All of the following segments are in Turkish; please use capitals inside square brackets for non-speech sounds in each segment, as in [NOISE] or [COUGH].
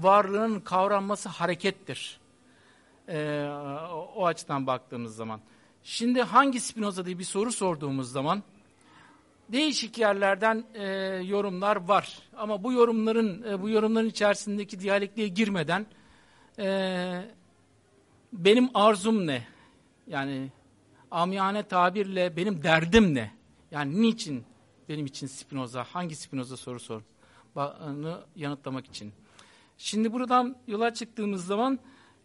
varlığın kavranması harekettir. Ee, o, açıdan baktığımız zaman. Şimdi hangi Spinoza diye bir soru sorduğumuz zaman değişik yerlerden e, yorumlar var. Ama bu yorumların e, bu yorumların içerisindeki diyalekliğe girmeden e, benim arzum ne? Yani amiyane tabirle benim derdim ne? Yani niçin benim için Spinoza, hangi Spinoza soru sor? yanıtlamak için. Şimdi buradan yola çıktığımız zaman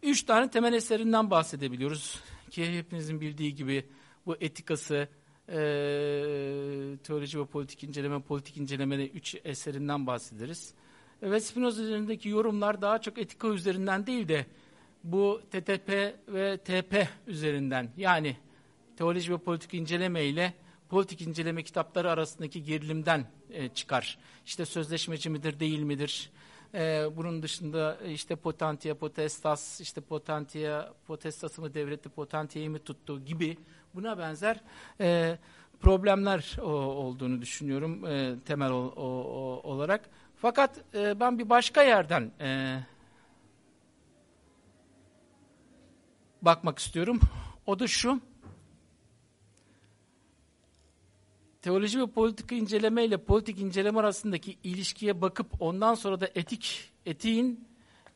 üç tane temel eserinden bahsedebiliyoruz. Ki hepinizin bildiği gibi bu etikası, e, teoloji ve politik inceleme, politik incelemede üç eserinden bahsederiz. Ve Spinoza üzerindeki yorumlar daha çok etika üzerinden değil de bu TTP ve TP üzerinden yani teoloji ve politik inceleme ile politik inceleme kitapları arasındaki gerilimden e, çıkar. İşte sözleşmeci midir değil midir? E, bunun dışında işte potantia potestas, işte potantia potestası mı devletti, potentia'yı mı tuttu gibi buna benzer e, problemler o, olduğunu düşünüyorum e, temel o, o, olarak. Fakat e, ben bir başka yerden e, bakmak istiyorum. O da şu. Teoloji ve politik inceleme ile politik inceleme arasındaki ilişkiye bakıp ondan sonra da etik etiğin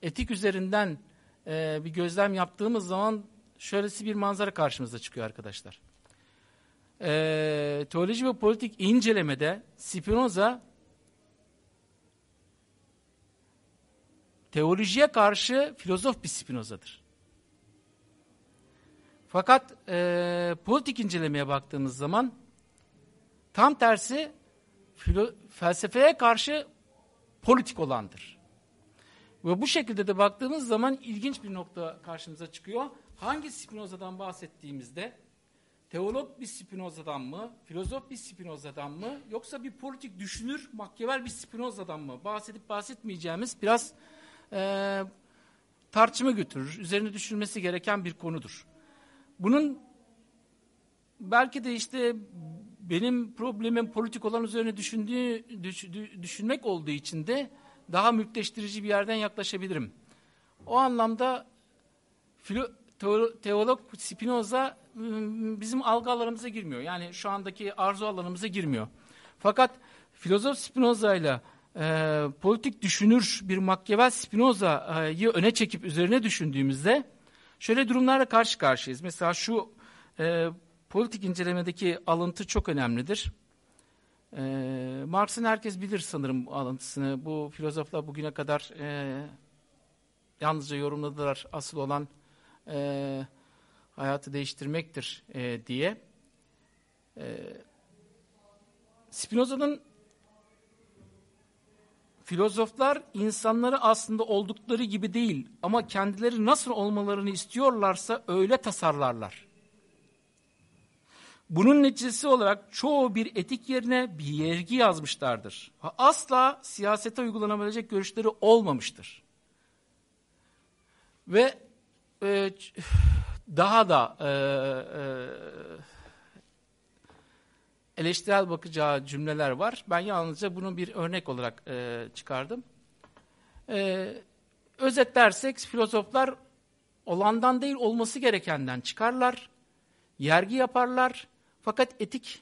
etik üzerinden e, bir gözlem yaptığımız zaman şöylesi bir manzara karşımıza çıkıyor arkadaşlar. E, teoloji ve politik incelemede Spinoza teolojiye karşı filozof bir Spinoza'dır. Fakat e, politik incelemeye baktığımız zaman Tam tersi filo, felsefeye karşı politik olandır. Ve bu şekilde de baktığımız zaman ilginç bir nokta karşımıza çıkıyor. Hangi Spinoza'dan bahsettiğimizde teolog bir Spinoza'dan mı, filozof bir Spinoza'dan mı yoksa bir politik düşünür, Machiavel bir Spinoza'dan mı bahsedip bahsetmeyeceğimiz biraz e, tartışma götürür. Üzerine düşünülmesi gereken bir konudur. Bunun belki de işte benim problemim politik olan üzerine düşündüğü, düş, düşünmek olduğu için de daha mülkleştirici bir yerden yaklaşabilirim. O anlamda filo, teolog Spinoza bizim algı alanımıza girmiyor. Yani şu andaki arzu alanımıza girmiyor. Fakat filozof Spinoza ile politik düşünür bir Machiavel Spinoza'yı öne çekip üzerine düşündüğümüzde şöyle durumlarla karşı karşıyayız. Mesela şu e, politik incelemedeki alıntı çok önemlidir. Ee, Marx'ın herkes bilir sanırım alıntısını. Bu filozoflar bugüne kadar e, yalnızca yorumladılar. Asıl olan e, hayatı değiştirmektir e, diye. E, Spinoza'nın filozoflar insanları aslında oldukları gibi değil ama kendileri nasıl olmalarını istiyorlarsa öyle tasarlarlar. Bunun neticesi olarak çoğu bir etik yerine bir yergi yazmışlardır. Asla siyasete uygulanabilecek görüşleri olmamıştır. Ve e, daha da e, e, eleştirel bakacağı cümleler var. Ben yalnızca bunu bir örnek olarak e, çıkardım. E, özetlersek filozoflar olandan değil olması gerekenden çıkarlar, yergi yaparlar fakat etik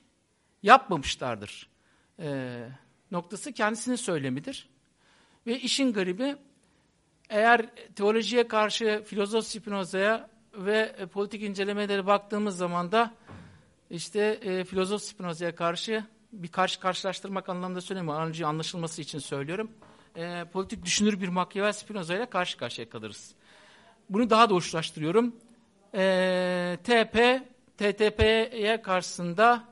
yapmamışlardır. E, noktası kendisinin söylemidir. Ve işin garibi eğer teolojiye karşı filozof Spinoza'ya ve e, politik incelemelere baktığımız zaman da işte e, filozof Spinoza'ya karşı bir karşı karşılaştırmak anlamında söylemiyorum. Önce anlaşılması için söylüyorum. E, politik düşünür bir Machiavelli Spinoza ile karşı karşıya kalırız. Bunu daha da hoşlaştırıyorum. E, TP TTP'ye karşısında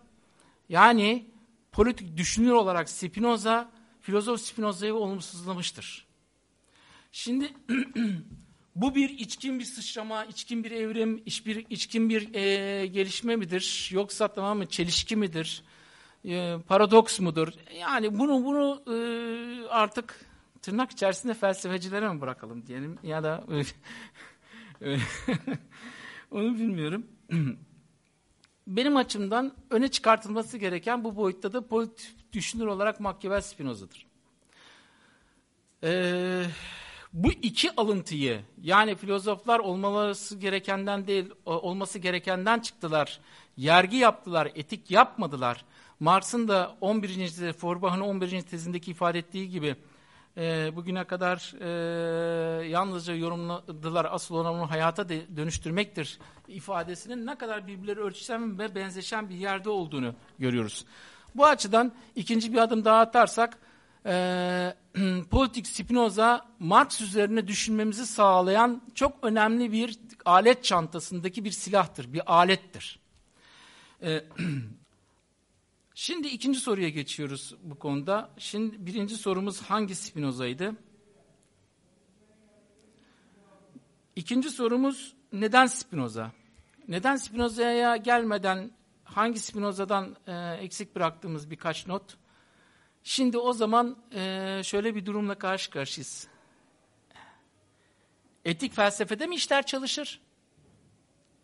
yani politik düşünür olarak Spinoza, filozof Spinoza'yı olumsuzlamıştır. Şimdi [CLEARS THROAT] bu bir içkin bir sıçrama, içkin bir evrim, içkin bir e, gelişme midir? Yoksa tamamen çelişki midir? E, paradoks mudur? Yani bunu bunu e, artık tırnak içerisinde felsefecilere mi bırakalım diyelim ya da [LAUGHS] onu bilmiyorum. [CLEARS THROAT] benim açımdan öne çıkartılması gereken bu boyutta da politik düşünür olarak Machiavelli Spinoza'dır. Ee, Bu iki alıntıyı yani filozoflar olmaları gerekenden değil olması gerekenden çıktılar. Yergi yaptılar, etik yapmadılar. Marx'ın da 11. tezi, Feuerbach'ın 11. tezindeki ifade ettiği gibi e, bugüne kadar e, yalnızca yorumladılar asıl olan onu hayata de, dönüştürmektir ifadesinin ne kadar birbirleri örtüşen ve benzeşen bir yerde olduğunu görüyoruz. Bu açıdan ikinci bir adım daha atarsak e, [CLEARS THROAT] politik Spinoza Marx üzerine düşünmemizi sağlayan çok önemli bir alet çantasındaki bir silahtır, bir alettir. E, [CLEARS THROAT] Şimdi ikinci soruya geçiyoruz bu konuda. Şimdi birinci sorumuz hangi Spinoza'ydı? İkinci sorumuz neden Spinoza? Neden Spinoza'ya gelmeden hangi Spinoza'dan e, eksik bıraktığımız birkaç not? Şimdi o zaman e, şöyle bir durumla karşı karşıyayız. Etik felsefede mi işler çalışır?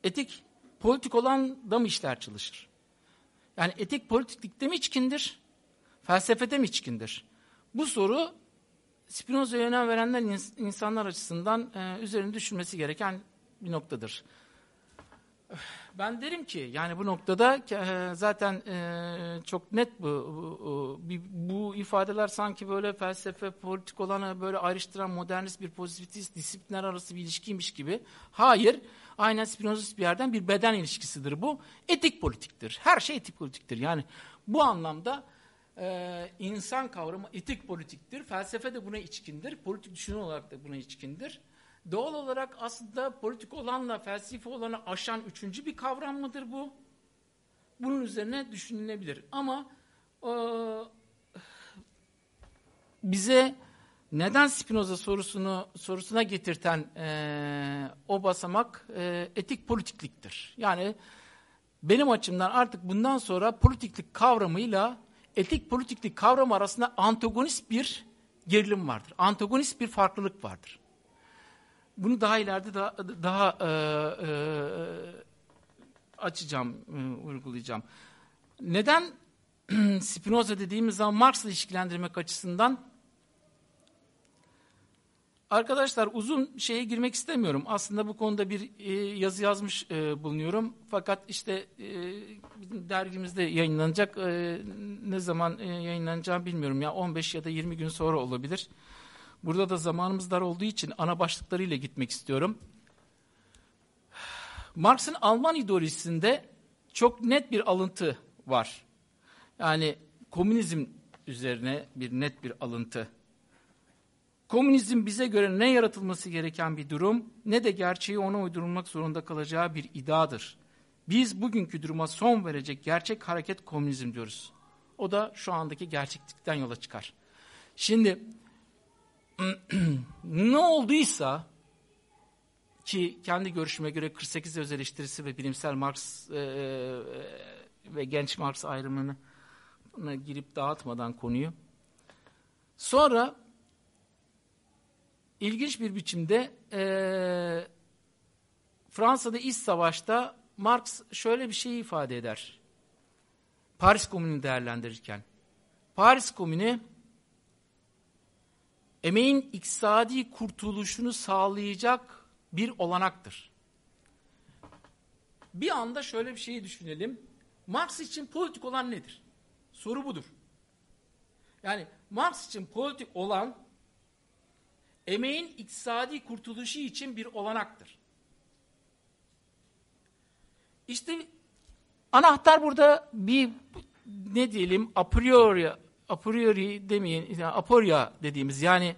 Etik politik olan da mı işler çalışır? Yani etik politiklikte mi içkindir? Felsefede mi içkindir? Bu soru Spinoza'ya önem verenler insanlar açısından e, üzerine düşünmesi gereken bir noktadır. Ben derim ki yani bu noktada e, zaten e, çok net bu, bu, ifadeler sanki böyle felsefe, politik olanı böyle ayrıştıran modernist bir pozitivist disiplinler arası bir ilişkiymiş gibi. Hayır, aynen Spinozist bir yerden bir beden ilişkisidir bu. Etik politiktir. Her şey etik politiktir. Yani bu anlamda e, insan kavramı etik politiktir. Felsefe de buna içkindir. Politik düşünür olarak da buna içkindir. Doğal olarak aslında politik olanla felsefi olanı aşan üçüncü bir kavram mıdır bu? Bunun üzerine düşünülebilir. Ama e, bize neden Spinoza sorusunu sorusuna getirten e, o basamak e, etik politikliktir. Yani benim açımdan artık bundan sonra politiklik kavramıyla etik politiklik kavramı arasında antagonist bir gerilim vardır. Antagonist bir farklılık vardır. Bunu daha ileride daha, daha e, e, açacağım, e, uygulayacağım. Neden [CLEARS THROAT] Spinoza dediğimiz zaman Marx'la ilişkilendirmek açısından Arkadaşlar uzun şeye girmek istemiyorum. Aslında bu konuda bir e, yazı yazmış e, bulunuyorum. Fakat işte e, dergimizde yayınlanacak. E, ne zaman e, yayınlanacağı bilmiyorum. Ya 15 ya da 20 gün sonra olabilir. Burada da zamanımız dar olduğu için ana başlıklarıyla gitmek istiyorum. Marx'ın Alman ideolojisinde çok net bir alıntı var. Yani komünizm üzerine bir net bir alıntı. Komünizm bize göre ne yaratılması gereken bir durum ne de gerçeği ona uydurulmak zorunda kalacağı bir iddiadır. Biz bugünkü duruma son verecek gerçek hareket komünizm diyoruz. O da şu andaki gerçeklikten yola çıkar. Şimdi ne olduysa ki kendi görüşüme göre 48 öz eleştirisi ve bilimsel Marx e, e, ve genç Marx ayrımını girip dağıtmadan konuyu. Sonra ilginç bir biçimde e, Fransa'da iç savaşta Marx şöyle bir şey ifade eder. Paris Komünü'nü değerlendirirken. Paris Komünü emeğin iktisadi kurtuluşunu sağlayacak bir olanaktır. Bir anda şöyle bir şeyi düşünelim. Marx için politik olan nedir? Soru budur. Yani Marx için politik olan emeğin iktisadi kurtuluşu için bir olanaktır. İşte anahtar burada bir ne diyelim a priori a priori demeyin aporia dediğimiz yani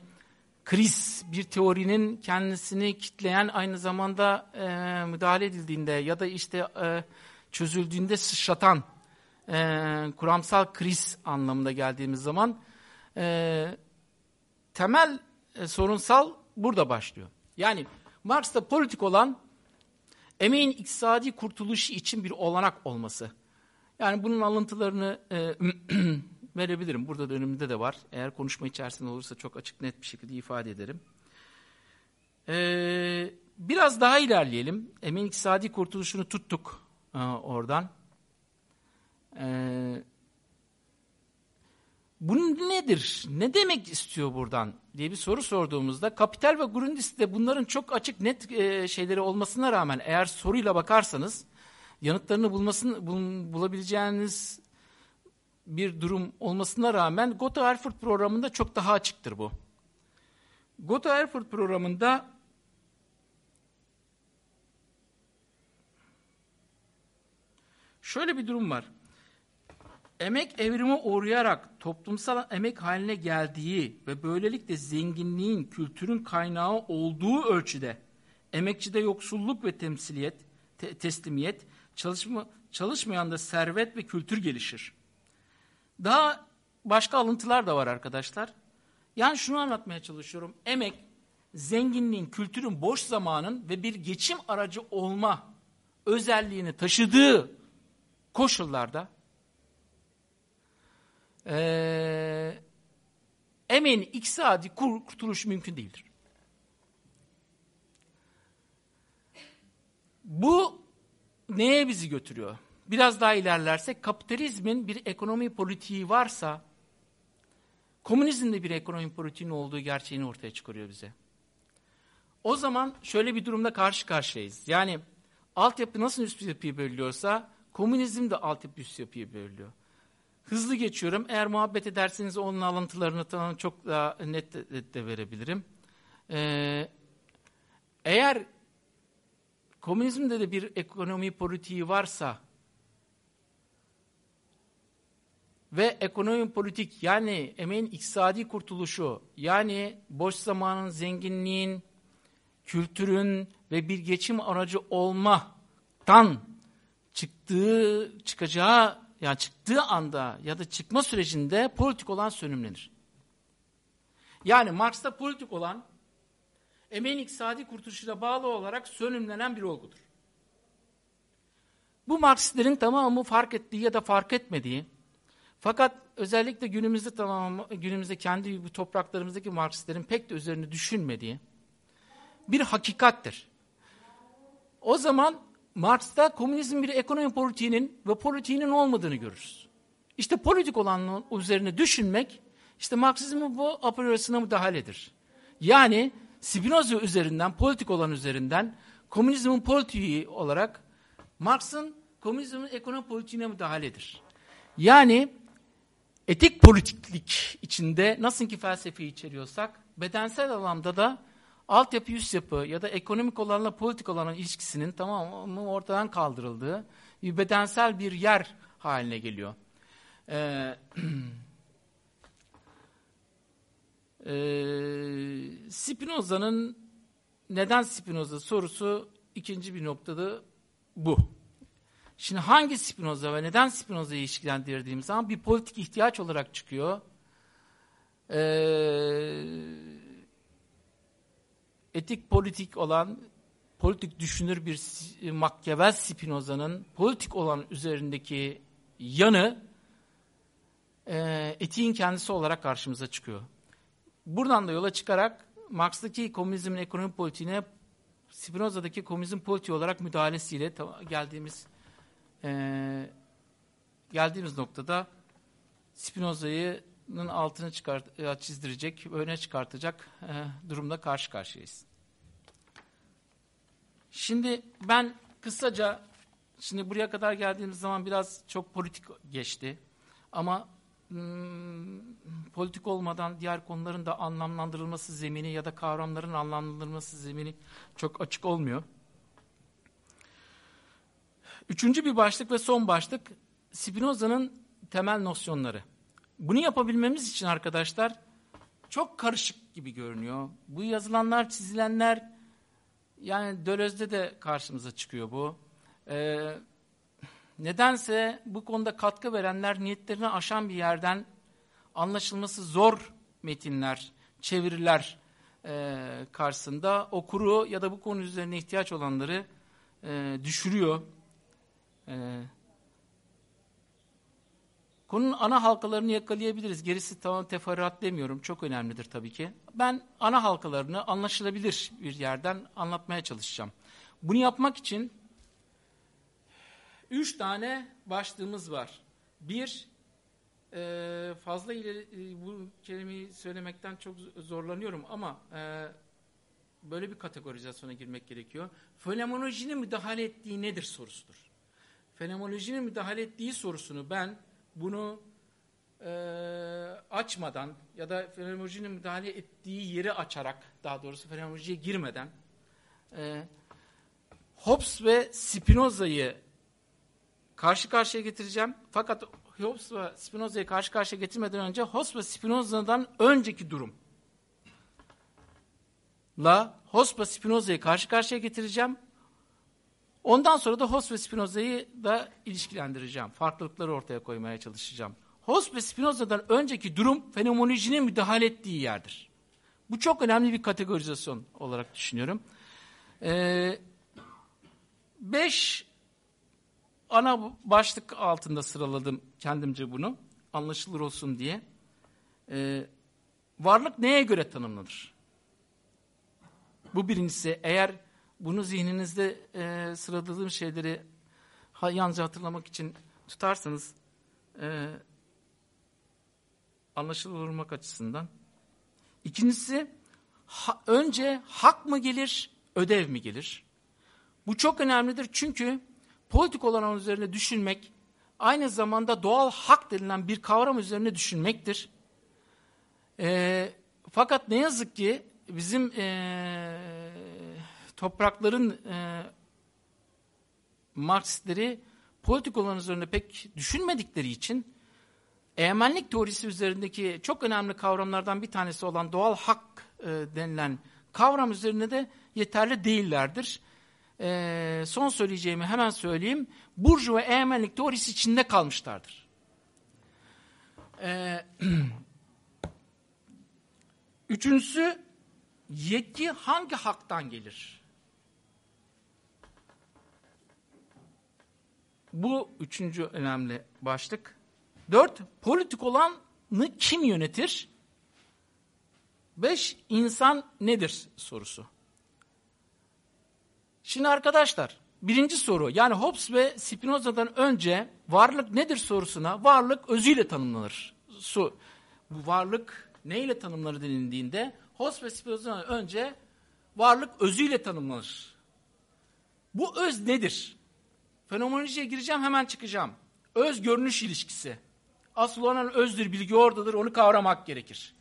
kriz bir teorinin kendisini kitleyen aynı zamanda e, müdahale edildiğinde ya da işte e, çözüldüğünde sıçratan e, kuramsal kriz anlamında geldiğimiz zaman e, temel e, sorunsal burada başlıyor. Yani Marx'ta politik olan emeğin iktisadi kurtuluşu için bir olanak olması. Yani bunun alıntılarını e, [CLEARS THROAT] verebilirim. Burada da önümde de var. Eğer konuşma içerisinde olursa çok açık net bir şekilde ifade ederim. Ee, biraz daha ilerleyelim. Emeğin iktisadi kurtuluşunu tuttuk e, oradan. Ee, Bu nedir? Ne demek istiyor buradan diye bir soru sorduğumuzda Kapital ve Grundriss'te bunların çok açık net e, şeyleri olmasına rağmen eğer soruyla bakarsanız yanıtlarını bulmasını bul, bulabileceğiniz bir durum olmasına rağmen Gotha Erfurt programında çok daha açıktır bu. Gotha Erfurt programında şöyle bir durum var. Emek evrime uğrayarak toplumsal emek haline geldiği ve böylelikle zenginliğin, kültürün kaynağı olduğu ölçüde emekçide yoksulluk ve temsiliyet, te teslimiyet, çalışma, çalışmayan da servet ve kültür gelişir. Daha başka alıntılar da var arkadaşlar. Yani şunu anlatmaya çalışıyorum. Emek, zenginliğin, kültürün, boş zamanın ve bir geçim aracı olma özelliğini taşıdığı koşullarda e, emeğin iktisadi kurtuluş mümkün değildir. Bu neye bizi götürüyor? Biraz daha ilerlersek kapitalizmin bir ekonomi politiği varsa komünizmin de bir ekonomi politiğinin olduğu gerçeğini ortaya çıkarıyor bize. O zaman şöyle bir durumda karşı karşıyayız. Yani altyapı nasıl üst yapıyı belirliyorsa komünizm de altyapı üst yapıyı belirliyor. Hızlı geçiyorum. Eğer muhabbet ederseniz onun alıntılarını çok daha net de, de verebilirim. Ee, eğer komünizmde de bir ekonomi politiği varsa ve ekonomi politik yani emeğin iktisadi kurtuluşu yani boş zamanın, zenginliğin, kültürün ve bir geçim aracı olmaktan çıktığı, çıkacağı yani çıktığı anda ya da çıkma sürecinde politik olan sönümlenir. Yani Marx'ta politik olan emeğin iktisadi kurtuluşuyla bağlı olarak sönümlenen bir olgudur. Bu Marksistlerin tamamı fark ettiği ya da fark etmediği fakat özellikle günümüzde tamam günümüzde kendi topraklarımızdaki Marksistlerin pek de üzerine düşünmediği bir hakikattir. O zaman Marx'ta komünizm bir ekonomi politiğinin ve politiğinin olmadığını görürüz. İşte politik olanın üzerine düşünmek, işte Marksizmin bu apriorasına müdahaledir. Yani Spinoza üzerinden, politik olan üzerinden, komünizmin politiği olarak Marx'ın komünizmin ekonomi politiğine müdahaledir. Yani etik politiklik içinde nasıl ki felsefi içeriyorsak, bedensel alanda da altyapı üst yapı ya da ekonomik olanla politik olanın ilişkisinin tamamı ortadan kaldırıldığı bir bedensel bir yer haline geliyor. Ee, [CLEARS THROAT] e, Spinoza'nın neden Spinoza sorusu ikinci bir noktada bu. Şimdi hangi Spinoza ve neden Spinoza'yı ilişkilendirdiğimiz zaman bir politik ihtiyaç olarak çıkıyor. Eee etik politik olan, politik düşünür bir Machiavelli Spinoza'nın politik olan üzerindeki yanı e, etiğin kendisi olarak karşımıza çıkıyor. Buradan da yola çıkarak Marx'taki komünizmin ekonomi politiğine Spinoza'daki komünizm politiği olarak müdahalesiyle geldiğimiz e, geldiğimiz noktada Spinoza'nın altını çıkart, e, çizdirecek, öne çıkartacak e, durumda karşı karşıyayız. Şimdi ben kısaca, şimdi buraya kadar geldiğimiz zaman biraz çok politik geçti. Ama hmm, politik olmadan diğer konuların da anlamlandırılması zemini ya da kavramların anlamlandırılması zemini çok açık olmuyor. Üçüncü bir başlık ve son başlık Spinoza'nın temel nosyonları. Bunu yapabilmemiz için arkadaşlar çok karışık gibi görünüyor. Bu yazılanlar, çizilenler yani Döloz'de de karşımıza çıkıyor bu. Ee, nedense bu konuda katkı verenler niyetlerini aşan bir yerden anlaşılması zor metinler, çeviriler e, karşısında okuru ya da bu konu üzerine ihtiyaç olanları e, düşürüyor. E, Konunun ana halkalarını yakalayabiliriz. Gerisi tamam teferruat demiyorum. Çok önemlidir tabii ki. Ben ana halkalarını anlaşılabilir bir yerden anlatmaya çalışacağım. Bunu yapmak için üç tane başlığımız var. Bir, e, fazla ileri, e, bu kelimeyi söylemekten çok zorlanıyorum ama e, böyle bir kategorizasyona girmek gerekiyor. Fenomenolojinin müdahale ettiği nedir sorusudur. Fenomenolojinin müdahale ettiği sorusunu ben bunu e, açmadan ya da fenomenolojinin müdahale ettiği yeri açarak daha doğrusu fenomenolojiye girmeden e, Hobbes ve Spinoza'yı karşı karşıya getireceğim. Fakat Hobbes ve Spinoza'yı karşı karşıya getirmeden önce Hobbes ve Spinoza'dan önceki durum la Hobbes ve Spinoza'yı karşı karşıya getireceğim. Ondan sonra da Hobbes ve Spinoza'yı da ilişkilendireceğim. Farklılıkları ortaya koymaya çalışacağım. Hobbes ve Spinoza'dan önceki durum fenomenolojinin müdahale ettiği yerdir. Bu çok önemli bir kategorizasyon olarak düşünüyorum. Ee, beş ana başlık altında sıraladım kendimce bunu. Anlaşılır olsun diye. Ee, varlık neye göre tanımlanır? Bu birincisi. Eğer bunu zihninizde e, sıraladığım şeyleri ha, yalnızca hatırlamak için tutarsanız e, anlaşılır olmak açısından. İkincisi ha, önce hak mı gelir, ödev mi gelir? Bu çok önemlidir çünkü politik olan üzerine düşünmek aynı zamanda doğal hak denilen bir kavram üzerine düşünmektir. E, fakat ne yazık ki bizim e, toprakların e, Marksistleri politik olan üzerine pek düşünmedikleri için egemenlik teorisi üzerindeki çok önemli kavramlardan bir tanesi olan doğal hak e, denilen kavram üzerine de yeterli değillerdir. E, son söyleyeceğimi hemen söyleyeyim. Burju ve egemenlik teorisi içinde kalmışlardır. E, [CLEARS THROAT] üçüncüsü yetki hangi haktan gelir? Bu üçüncü önemli başlık. Dört, politik olanı kim yönetir? Beş, insan nedir sorusu. Şimdi arkadaşlar, birinci soru yani Hobbes ve Spinoza'dan önce varlık nedir sorusuna varlık özüyle tanımlanır. Su, bu varlık neyle tanımlanır denildiğinde Hobbes ve Spinoza'dan önce varlık özüyle tanımlanır. Bu öz nedir? Fenomenolojiye gireceğim hemen çıkacağım. Öz görünüş ilişkisi. Asıl olan özdür, bilgi oradadır, onu kavramak gerekir.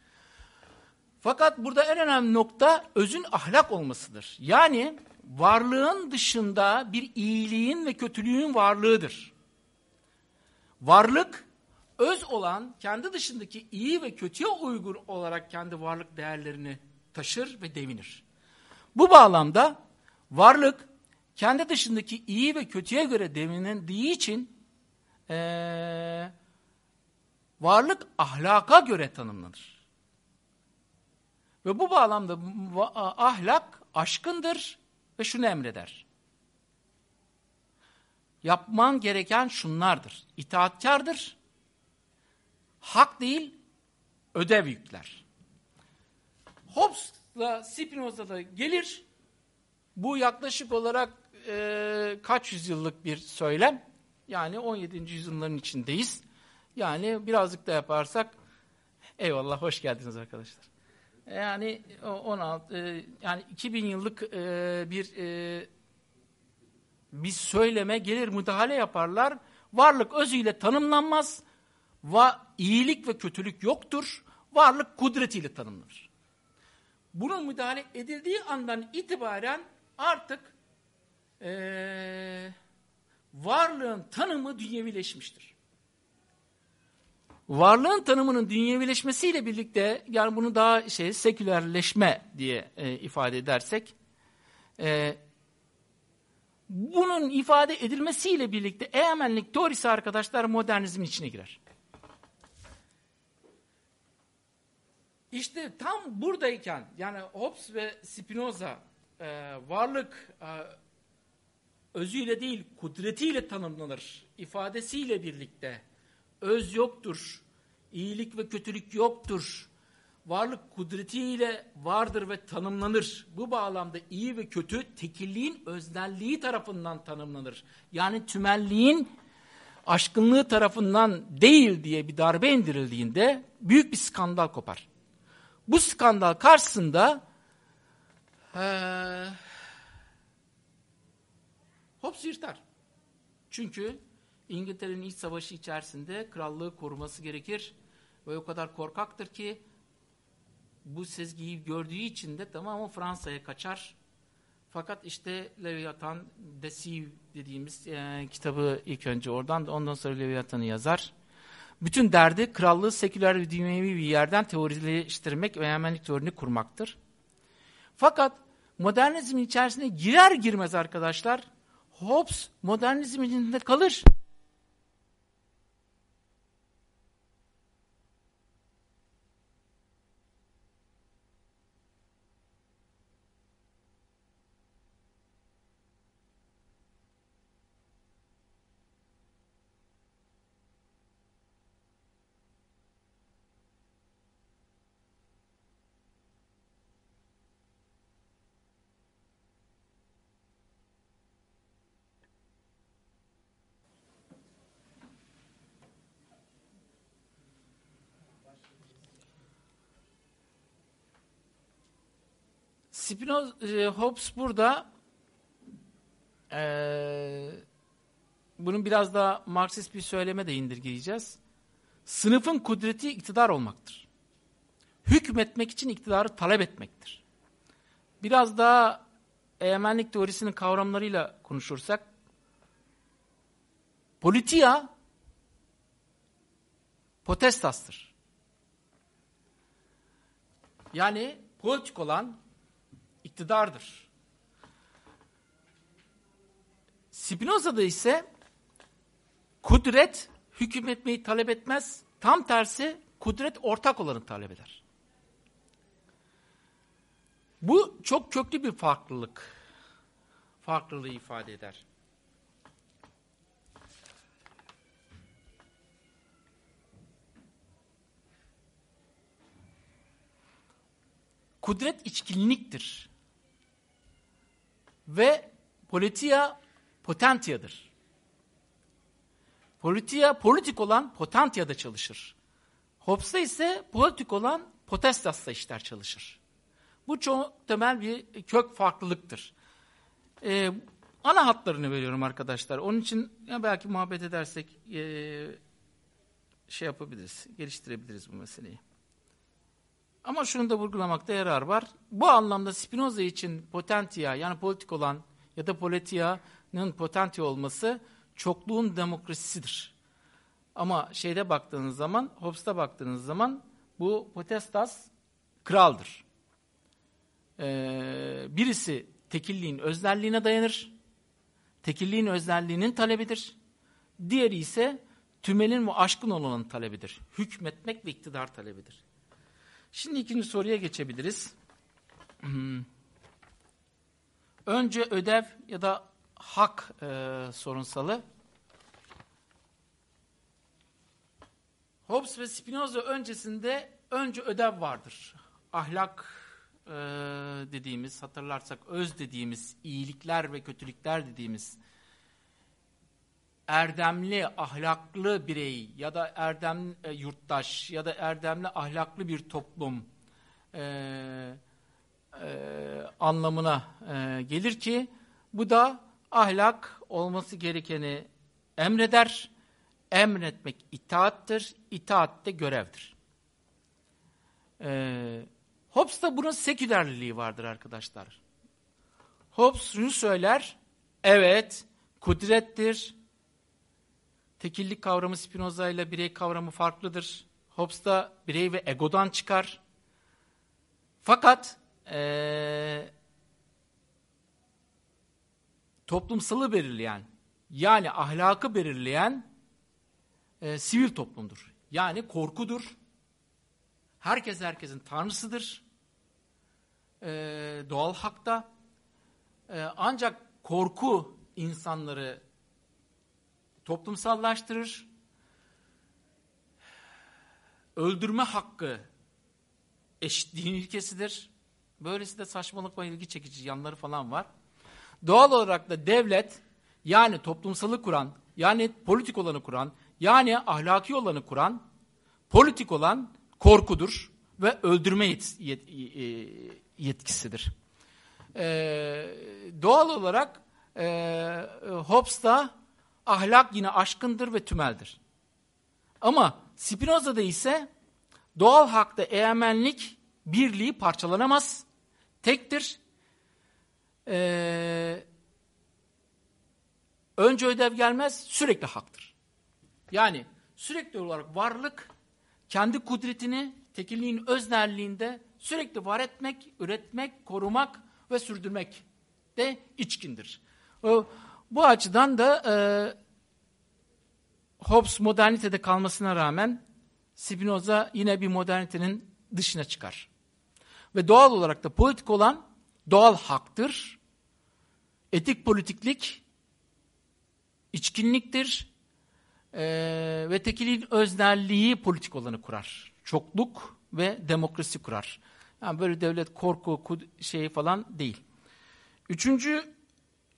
Fakat burada en önemli nokta özün ahlak olmasıdır. Yani varlığın dışında bir iyiliğin ve kötülüğün varlığıdır. Varlık, öz olan kendi dışındaki iyi ve kötüye uygun olarak kendi varlık değerlerini taşır ve devinir. Bu bağlamda varlık kendi dışındaki iyi ve kötüye göre devindiği için ee, varlık ahlaka göre tanımlanır. Ve bu bağlamda ahlak aşkındır ve şunu emreder. Yapman gereken şunlardır. İtaatkardır. Hak değil, ödev yükler. Hobbes'la Spinoza'da gelir. Bu yaklaşık olarak e, kaç yüzyıllık bir söylem. Yani 17. yüzyılların içindeyiz. Yani birazcık da yaparsak eyvallah hoş geldiniz arkadaşlar. Yani 16 e, yani 2000 yıllık e, bir e, bir söyleme gelir müdahale yaparlar. Varlık özüyle tanımlanmaz. Va iyilik ve kötülük yoktur. Varlık kudretiyle tanımlanır. Bunun müdahale edildiği andan itibaren artık e, varlığın tanımı dünyevileşmiştir. Varlığın tanımının dünyevileşmesiyle birlikte yani bunu daha şey sekülerleşme diye e, ifade edersek e, bunun ifade edilmesiyle birlikte egemenlik teorisi arkadaşlar modernizmin içine girer. İşte tam buradayken yani Hobbes ve Spinoza e, varlık e, özüyle değil kudretiyle tanımlanır ifadesiyle birlikte öz yoktur, iyilik ve kötülük yoktur. Varlık kudretiyle vardır ve tanımlanır. Bu bağlamda iyi ve kötü tekilliğin öznelliği tarafından tanımlanır. Yani tümelliğin aşkınlığı tarafından değil diye bir darbe indirildiğinde büyük bir skandal kopar. Bu skandal karşısında ee, Hobbes yırtar. Çünkü İngiltere'nin iç savaşı içerisinde krallığı koruması gerekir ve o kadar korkaktır ki bu sezgiyi gördüğü için de tamamı Fransa'ya kaçar. Fakat işte Leviathan Deceive dediğimiz e, kitabı ilk önce oradan ondan sonra Leviathan'ı yazar. Bütün derdi krallığı seküler ve dünyevi bir yerden teorileştirmek ve egemenlik teorini kurmaktır. Fakat modernizmin içerisine girer girmez arkadaşlar Hobbes modernizmin içinde kalır. Spinoza, e, Hobbes burada e, bunun biraz daha Marksist bir söyleme de indirgeyeceğiz. Sınıfın kudreti iktidar olmaktır. Hükmetmek için iktidarı talep etmektir. Biraz daha egemenlik teorisinin kavramlarıyla konuşursak, politia potestastır. Yani politik olan iktidardır. Spinoza'da ise kudret hükmetmeyi talep etmez. Tam tersi kudret ortak olanı talep eder. Bu çok köklü bir farklılık. Farklılığı ifade eder. Kudret içkinliktir ve politia potentiadır. Politia politik olan potentiada çalışır. Hobbes'ta ise politik olan potestas'ta işler çalışır. Bu çok temel bir kök farklılıktır. Ee, ana hatlarını veriyorum arkadaşlar. Onun için ya belki muhabbet edersek e, şey yapabiliriz, geliştirebiliriz bu meseleyi. Ama şunu da vurgulamakta yarar var. Bu anlamda Spinoza için potentia yani politik olan ya da politia'nın potentia olması çokluğun demokrasisidir. Ama şeyde baktığınız zaman, Hobbes'ta baktığınız zaman bu potestas kraldır. Ee, birisi tekilliğin öznelliğine dayanır. Tekilliğin öznelliğinin talebidir. Diğeri ise tümelin ve aşkın olanın talebidir. Hükmetmek ve iktidar talebidir. Şimdi ikinci soruya geçebiliriz. Hmm. Önce ödev ya da hak e, sorunsalı. Hobbes ve Spinoza öncesinde önce ödev vardır. Ahlak e, dediğimiz, hatırlarsak öz dediğimiz, iyilikler ve kötülükler dediğimiz erdemli, ahlaklı birey ya da erdem e, yurttaş ya da erdemli, ahlaklı bir toplum e, e, anlamına e, gelir ki bu da ahlak olması gerekeni emreder. Emretmek itaattır, itaat de görevdir. E, Hobbes'ta bunun sekülerliliği vardır arkadaşlar. Hobbes şunu söyler, evet kudrettir, Tekillik kavramı Spinoza ile birey kavramı farklıdır. Hobbes'ta birey ve egodan çıkar. Fakat ee, toplumsalı belirleyen yani ahlakı belirleyen e, sivil toplumdur. Yani korkudur. Herkes herkesin tanrısıdır. E, doğal hakta. E, ancak korku insanları toplumsallaştırır. Öldürme hakkı eşitliğin ilkesidir. Böylesi de saçmalık ve ilgi çekici yanları falan var. Doğal olarak da devlet yani toplumsalı kuran yani politik olanı kuran, yani ahlaki olanı kuran, politik olan korkudur ve öldürme yet, yet, e, yetkisidir. Ee, doğal olarak e, Hobbes'ta ahlak yine aşkındır ve tümeldir. Ama Spinoza'da ise doğal hakta eğmenlik birliği parçalanamaz, tektir. Ee, önce ödev gelmez, sürekli haktır. Yani sürekli olarak varlık kendi kudretini tekilliğin öznerliğinde sürekli var etmek, üretmek, korumak ve sürdürmek de içkindir. Bu açıdan da e, Hobbes modernitede kalmasına rağmen Spinoza yine bir modernitenin dışına çıkar. Ve doğal olarak da politik olan doğal haktır. Etik politiklik içkinliktir. Ee, ve tekilin öznerliği politik olanı kurar. Çokluk ve demokrasi kurar. Yani böyle devlet korku şey falan değil. Üçüncü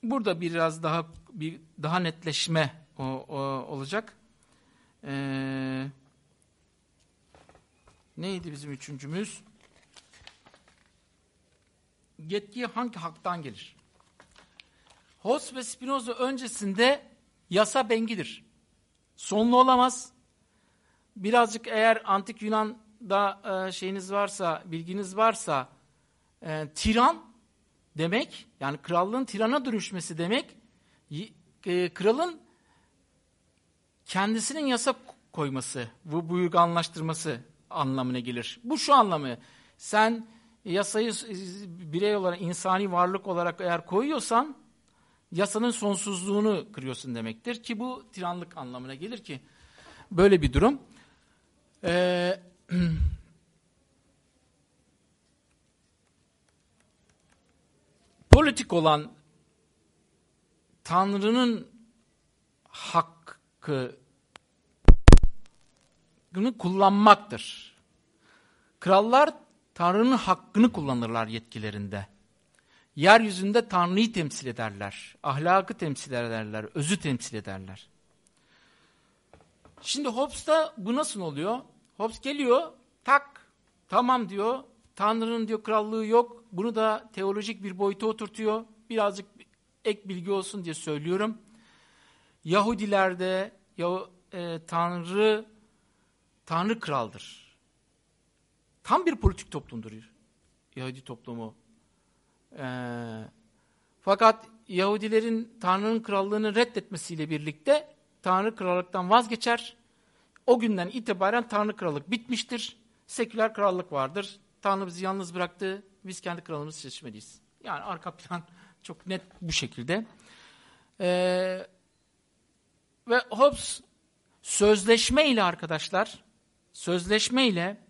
burada biraz daha bir daha netleşme o, o, olacak. Ee, neydi bizim üçüncümüz? Yetki hangi haktan gelir? Hobbes ve Spinoza öncesinde yasa bengidir. Sonlu olamaz. Birazcık eğer antik Yunan'da e, şeyiniz varsa, bilginiz varsa e, tiran demek yani krallığın tirana dönüşmesi demek e, kralın kendisinin yasa koyması, bu buyurganlaştırması anlamına gelir. Bu şu anlamı. Sen yasayı birey olarak, insani varlık olarak eğer koyuyorsan yasanın sonsuzluğunu kırıyorsun demektir ki bu tiranlık anlamına gelir ki böyle bir durum. Ee, [CLEARS THROAT] politik olan Tanrı'nın hakkını kullanmaktır. Krallar Tanrı'nın hakkını kullanırlar yetkilerinde. Yeryüzünde Tanrı'yı temsil ederler. Ahlakı temsil ederler. Özü temsil ederler. Şimdi Hobbes'ta bu nasıl oluyor? Hobbes geliyor, tak, tamam diyor. Tanrı'nın diyor krallığı yok. Bunu da teolojik bir boyuta oturtuyor. Birazcık ek bilgi olsun diye söylüyorum. Yahudilerde ya, e, Tanrı Tanrı kraldır. Tam bir politik toplumdur Yahudi toplumu. E, fakat Yahudilerin Tanrı'nın krallığını reddetmesiyle birlikte Tanrı krallıktan vazgeçer. O günden itibaren Tanrı krallık bitmiştir. Seküler krallık vardır. Tanrı bizi yalnız bıraktı. Biz kendi kralımızı seçmeliyiz. Yani arka plan [LAUGHS] çok net bu şekilde. Ee, ve Hobbes sözleşme ile arkadaşlar, sözleşme ile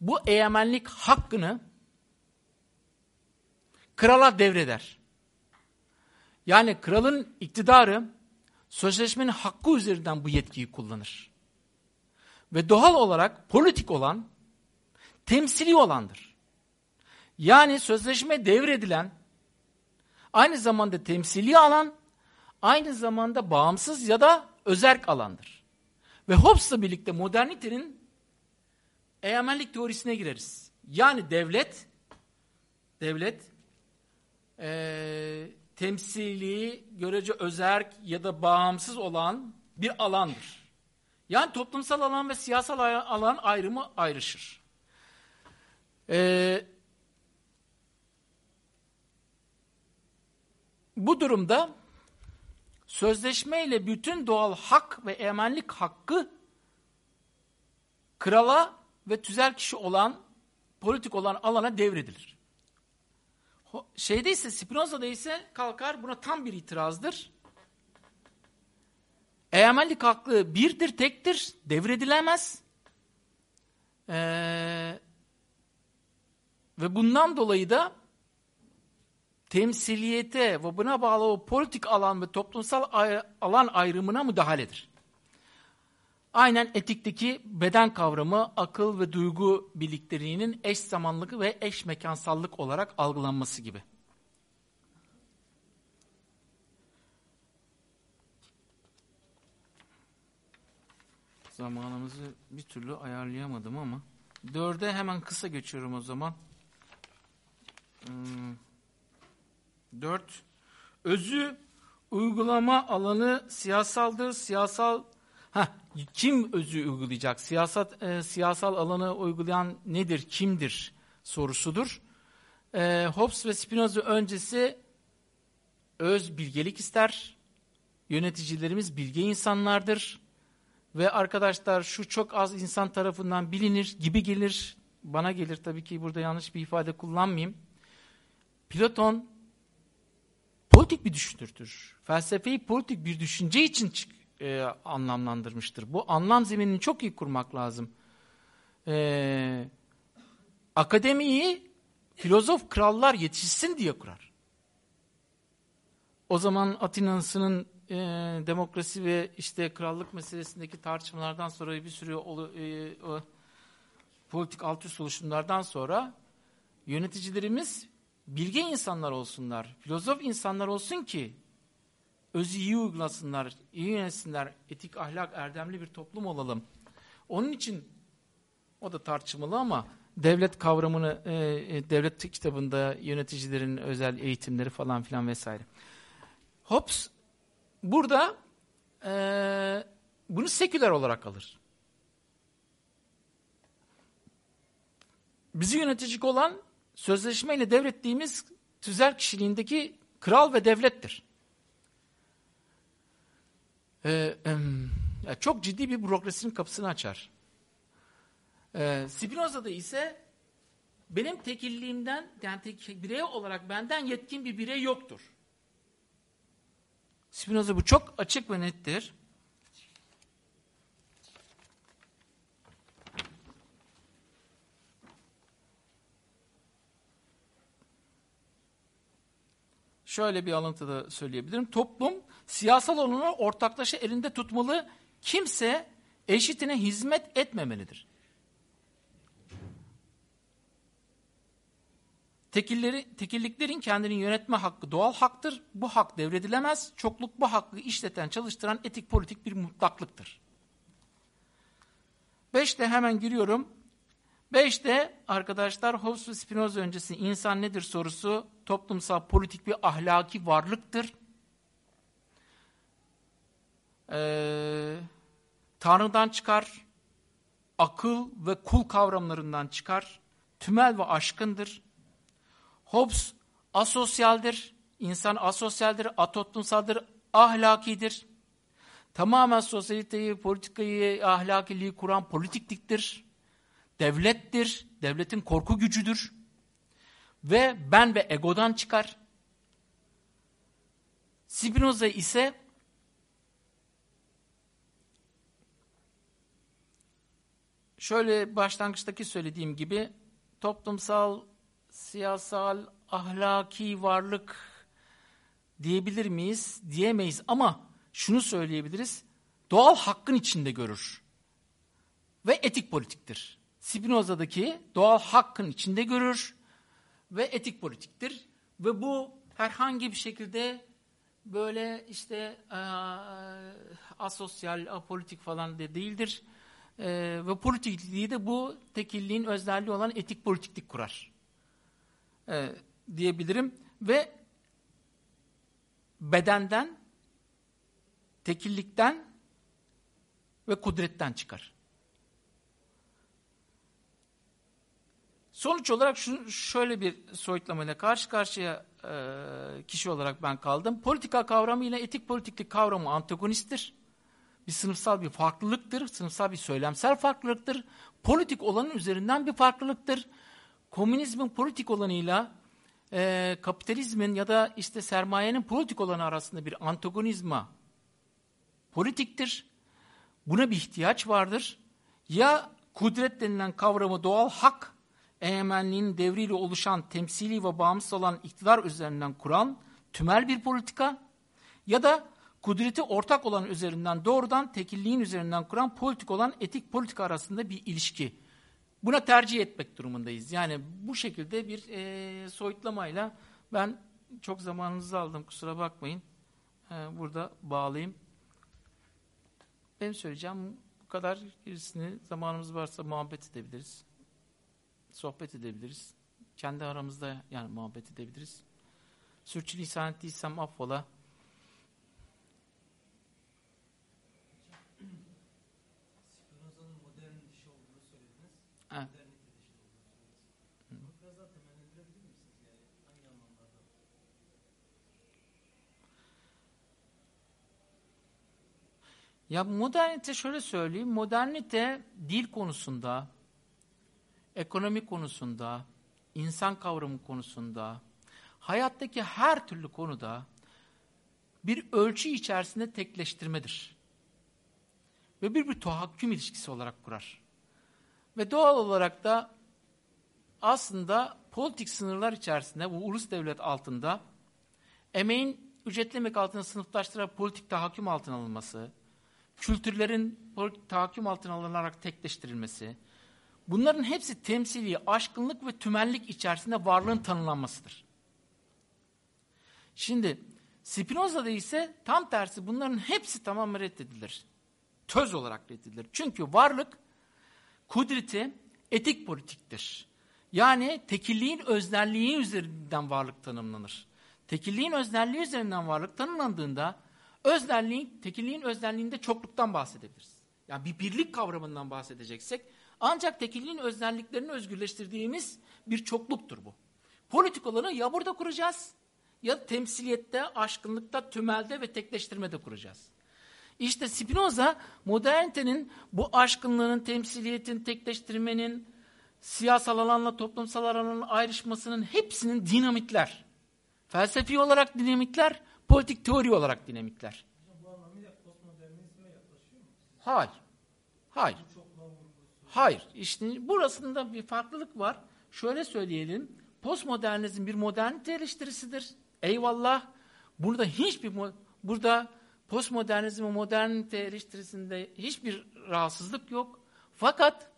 bu egemenlik hakkını krala devreder. Yani kralın iktidarı sözleşmenin hakkı üzerinden bu yetkiyi kullanır. Ve doğal olarak politik olan temsili olandır. Yani sözleşme devredilen aynı zamanda temsili alan, aynı zamanda bağımsız ya da özerk alandır. Ve Hobbes'la birlikte modernitenin egemenlik teorisine gireriz. Yani devlet, devlet e, temsili, görece özerk ya da bağımsız olan bir alandır. Yani toplumsal alan ve siyasal alan ayrımı ayrışır. Ee, bu durumda sözleşmeyle bütün doğal hak ve emenlik hakkı krala ve tüzel kişi olan, politik olan alana devredilir. Şeyde ise, Spinoza'da ise kalkar buna tam bir itirazdır. Egemenlik hakkı birdir, tektir, devredilemez. Ee, ve bundan dolayı da temsiliyete ve buna bağlı o politik alan ve toplumsal alan ayrımına müdahaledir. Aynen etikteki beden kavramı, akıl ve duygu birliklerinin eş zamanlık ve eş mekansallık olarak algılanması gibi. Zamanımızı bir türlü ayarlayamadım ama. Dörde hemen kısa geçiyorum o zaman. Hmm. Dört. Özü uygulama alanı siyasaldır. Siyasal ha kim özü uygulayacak? Siyasat e, siyasal alanı uygulayan nedir? Kimdir? sorusudur. E, Hobbes ve Spinoza öncesi öz bilgelik ister. Yöneticilerimiz bilge insanlardır. Ve arkadaşlar şu çok az insan tarafından bilinir gibi gelir. Bana gelir tabii ki burada yanlış bir ifade kullanmayayım. Platon politik bir düşünürdür. Felsefeyi politik bir düşünce için e, anlamlandırmıştır. Bu anlam zeminini çok iyi kurmak lazım. E, akademiyi filozof krallar yetişsin diye kurar. O zaman Atina'sının e, demokrasi ve işte krallık meselesindeki tartışmalardan sonra bir sürü e, o, politik alt üst oluşumlardan sonra yöneticilerimiz bilge insanlar olsunlar, filozof insanlar olsun ki özü iyi uygulasınlar, iyi yönetsinler, etik, ahlak, erdemli bir toplum olalım. Onun için o da tartışmalı ama devlet kavramını e, e devlet kitabında yöneticilerin özel eğitimleri falan filan vesaire. Hobbes burada e, bunu seküler olarak alır. Bizi yönetecek olan sözleşmeyle devrettiğimiz tüzel kişiliğindeki kral ve devlettir. Ee, çok ciddi bir bürokrasinin kapısını açar. Ee, Spinoza'da ise benim tekilliğimden, yani tek, birey olarak benden yetkin bir birey yoktur. Spinoza bu çok açık ve nettir. Şöyle bir alıntıda söyleyebilirim. Toplum siyasal olanı ortaklaşa elinde tutmalı. Kimse eşitine hizmet etmemelidir. Tekilleri, tekilliklerin kendini yönetme hakkı doğal haktır. Bu hak devredilemez. Çokluk bu hakkı işleten, çalıştıran etik politik bir mutlaklıktır. Beşte hemen giriyorum. Beşte arkadaşlar Hobbes ve Spinoza öncesi insan nedir sorusu toplumsal politik bir ahlaki varlıktır. Ee, Tanrı'dan çıkar, akıl ve kul kavramlarından çıkar, tümel ve aşkındır. Hobbes asosyaldir, insan asosyaldir, atoplumsaldır, ahlakidir. Tamamen sosyaliteyi, politikayı, ahlakiliği kuran politikliktir. Devlettir, devletin korku gücüdür. Ve ben ve egodan çıkar. Spinoza ise şöyle başlangıçtaki söylediğim gibi toplumsal siyasal, ahlaki varlık diyebilir miyiz? Diyemeyiz ama şunu söyleyebiliriz. Doğal hakkın içinde görür. Ve etik politiktir. Spinoza'daki doğal hakkın içinde görür ve etik politiktir. Ve bu herhangi bir şekilde böyle işte e, asosyal, apolitik falan de değildir. E, ve politikliği de bu tekilliğin özelliği olan etik politiklik kurar e, diyebilirim. Ve bedenden, tekillikten ve kudretten çıkar. Sonuç olarak şu, şöyle bir soyutlamayla karşı karşıya e, kişi olarak ben kaldım. Politika kavramı ile etik politiklik kavramı antagonisttir. Bir sınıfsal bir farklılıktır, sınıfsal bir söylemsel farklılıktır. Politik olanın üzerinden bir farklılıktır komünizmin politik olanıyla e, kapitalizmin ya da işte sermayenin politik olanı arasında bir antagonizma politiktir. Buna bir ihtiyaç vardır. Ya kudret denilen kavramı doğal hak egemenliğinin devriyle oluşan temsili ve bağımsız olan iktidar üzerinden kuran tümel bir politika ya da kudreti ortak olan üzerinden doğrudan tekilliğin üzerinden kuran politik olan etik politika arasında bir ilişki Buna tercih etmek durumundayız. Yani bu şekilde bir e, soyutlamayla ben çok zamanınızı aldım kusura bakmayın. E, burada bağlayayım. Benim söyleyeceğim bu kadar gerisini zamanımız varsa muhabbet edebiliriz. Sohbet edebiliriz. Kendi aramızda yani muhabbet edebiliriz. Sürçülisan ettiysem affola. Evet. Ya modernite şöyle söyleyeyim, modernite dil konusunda, ekonomi konusunda, insan kavramı konusunda, hayattaki her türlü konuda bir ölçü içerisinde tekleştirmedir. Ve bir bir tahakküm ilişkisi olarak kurar. Ve doğal olarak da aslında politik sınırlar içerisinde bu ulus devlet altında emeğin ücretlemek altına sınıflaştırarak politik tahakküm altına alınması, kültürlerin tahakküm altına alınarak tekleştirilmesi, bunların hepsi temsili, aşkınlık ve tümellik içerisinde varlığın tanımlanmasıdır. Şimdi Spinoza'da ise tam tersi bunların hepsi tamamen reddedilir. Töz olarak reddedilir. Çünkü varlık kudreti etik politiktir. Yani tekilliğin öznelliği üzerinden varlık tanımlanır. Tekilliğin öznelliği üzerinden varlık tanımlandığında öznelliğin, tekilliğin öznelliğinde çokluktan bahsedebiliriz. Yani bir birlik kavramından bahsedeceksek ancak tekilliğin öznelliklerini özgürleştirdiğimiz bir çokluktur bu. Politik olanı ya burada kuracağız ya temsiliyette, aşkınlıkta, tümelde ve tekleştirmede kuracağız. İşte Spinoza modernitenin bu aşkınlığın, temsiliyetin, tekleştirmenin, siyasal alanla toplumsal alanın ayrışmasının hepsinin dinamitler. Felsefi olarak dinamitler, politik teori olarak dinamitler. Hayır. Hayır. Hayır. İşte burasında bir farklılık var. Şöyle söyleyelim. Postmodernizm bir modernite eleştirisidir. Eyvallah. Burada hiçbir burada postmodernizm ve modernite eleştirisinde hiçbir rahatsızlık yok. Fakat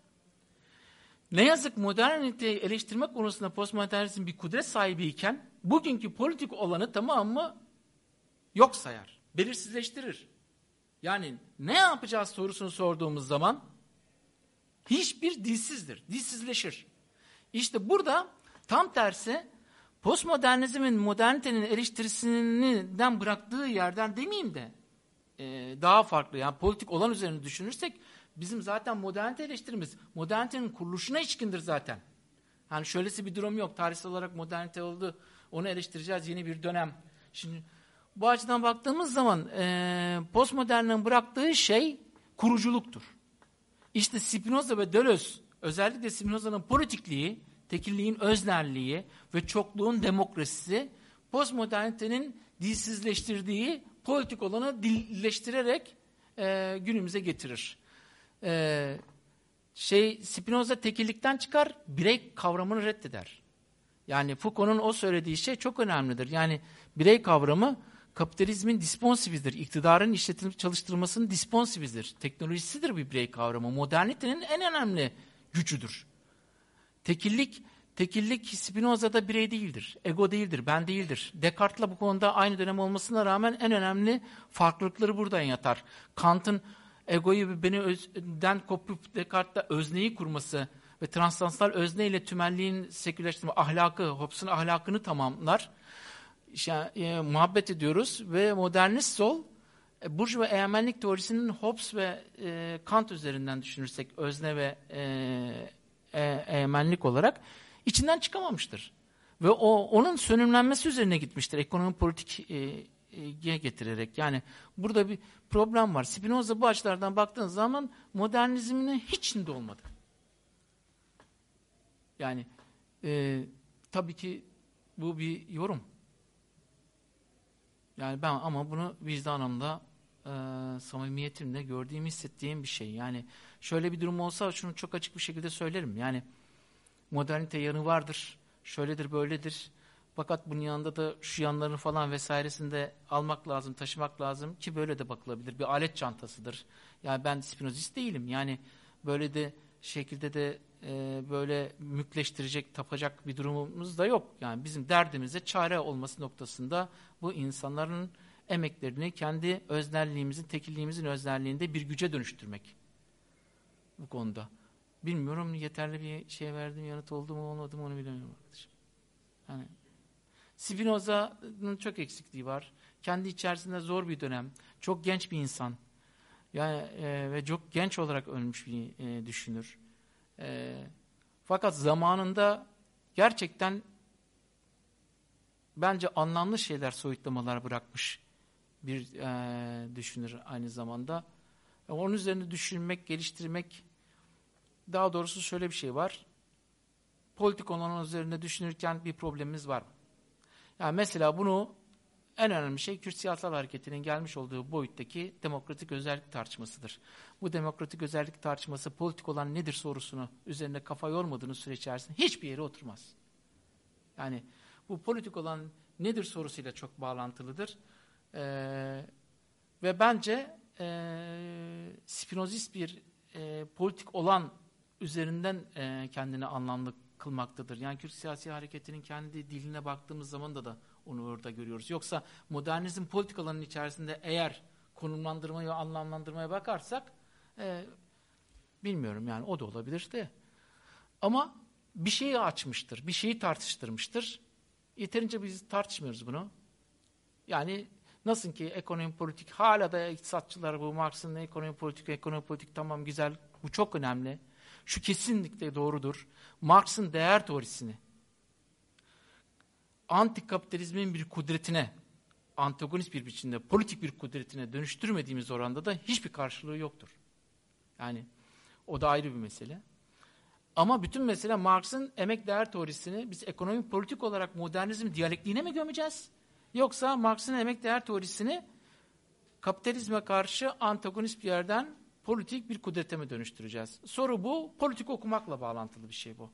ne yazık moderniteyi eleştirme konusunda postmodernizm bir kudret sahibiyken bugünkü politik olanı tamam mı yok sayar, belirsizleştirir. Yani ne yapacağız sorusunu sorduğumuz zaman hiçbir dilsizdir, dilsizleşir. İşte burada tam tersi postmodernizmin modernitenin eleştirisinden bıraktığı yerden demeyeyim de e, daha farklı. Yani politik olan üzerine düşünürsek bizim zaten modernite eleştirimiz modernitenin kuruluşuna içkindir zaten. Hani şöylesi bir durum yok. Tarihsel olarak modernite oldu. Onu eleştireceğiz yeni bir dönem. Şimdi bu açıdan baktığımız zaman e, postmodernin bıraktığı şey kuruculuktur. İşte Spinoza ve Deleuze özellikle Spinoza'nın politikliği, tekilliğin öznerliği ve çokluğun demokrasisi postmodernitenin dilsizleştirdiği politik olanı dilleştirerek e, günümüze getirir. E, şey Spinoza tekillikten çıkar, birey kavramını reddeder. Yani Foucault'un o söylediği şey çok önemlidir. Yani birey kavramı kapitalizmin disponsividir. İktidarın işletilip çalıştırılmasının disponsividir. Teknolojisidir bir birey kavramı. Modernitenin en önemli gücüdür. Tekillik, tekillik Spinoza'da birey değildir. Ego değildir, ben değildir. Descartes'la bu konuda aynı dönem olmasına rağmen en önemli farklılıkları buradan yatar. Kant'ın egoyu beni özden kopup Descartes'ta özneyi kurması ve transansal özne ile tümelliğin sekülerleştirme ahlakı, Hobbes'un ahlakını tamamlar e, muhabbet ediyoruz ve modernist sol e, Burjuva egemenlik teorisinin Hobbes ve e, Kant üzerinden düşünürsek özne ve e, e, egemenlik olarak içinden çıkamamıştır. Ve o onun sönümlenmesi üzerine gitmiştir ekonomi politik e, e, getirerek. Yani burada bir problem var. Spinoza bu açılardan baktığınız zaman modernizmine hiç içinde olmadı. Yani e, tabii ki bu bir yorum. Yani ben ama bunu vicdanımda e, samimiyetimle gördüğüm, hissettiğim bir şey. Yani şöyle bir durum olsa şunu çok açık bir şekilde söylerim. Yani modernite yanı vardır, şöyledir, böyledir. Fakat bunun yanında da şu yanlarını falan vesairesinde almak lazım, taşımak lazım ki böyle de bakılabilir. Bir alet çantasıdır. Yani ben spinozist değilim. Yani böyle de şekilde de e, böyle mükleştirecek, tapacak bir durumumuz da yok. Yani bizim derdimize çare olması noktasında bu insanların emeklerini kendi öznelliğimizin, tekilliğimizin öznelliğinde bir güce dönüştürmek. bu konuda. Bilmiyorum yeterli bir şey verdim yanıt oldu mu olmadı mı onu bilemiyorum arkadaşım. Yani Spinoza'nın çok eksikliği var. Kendi içerisinde zor bir dönem. Çok genç bir insan. Yani e, ve çok genç olarak ölmüş bir e, düşünür. E, fakat zamanında gerçekten bence anlamlı şeyler, soyutlamalar bırakmış bir e, düşünür aynı zamanda. E, onun üzerine düşünmek, geliştirmek, daha doğrusu şöyle bir şey var. Politik olanın üzerinde düşünürken bir problemimiz var. Yani mesela bunu en önemli şey Kürt siyasal hareketinin gelmiş olduğu boyuttaki demokratik özellik tartışmasıdır. Bu demokratik özellik tartışması politik olan nedir sorusunu üzerinde kafa yormadığınız süre içerisinde hiçbir yere oturmaz. Yani bu politik olan nedir sorusuyla çok bağlantılıdır. Ee, ve bence e, spinozist bir e, politik olan üzerinden e, kendini anlamlı kılmaktadır. Yani Kürt siyasi hareketinin kendi diline baktığımız zaman da da onu orada görüyoruz. Yoksa modernizm politik alanının içerisinde eğer konumlandırmaya anlamlandırmaya bakarsak e, bilmiyorum yani o da olabilir de. Ama bir şeyi açmıştır, bir şeyi tartıştırmıştır. Yeterince biz tartışmıyoruz bunu. Yani nasıl ki ekonomi politik hala da iktisatçılar bu Marx'ın ekonomi politik, ekonomi politik tamam güzel bu çok önemli. Şu kesinlikle doğrudur. Marx'ın değer teorisini antikapitalizmin bir kudretine, antagonist bir biçimde politik bir kudretine dönüştürmediğimiz oranda da hiçbir karşılığı yoktur. Yani o da ayrı bir mesele. Ama bütün mesele Marx'ın emek değer teorisini biz ekonomik politik olarak modernizm diyalektiğine mi gömeceğiz? Yoksa Marx'ın emek değer teorisini kapitalizme karşı antagonist bir yerden politik bir kudrete mi dönüştüreceğiz? Soru bu. Politik okumakla bağlantılı bir şey bu.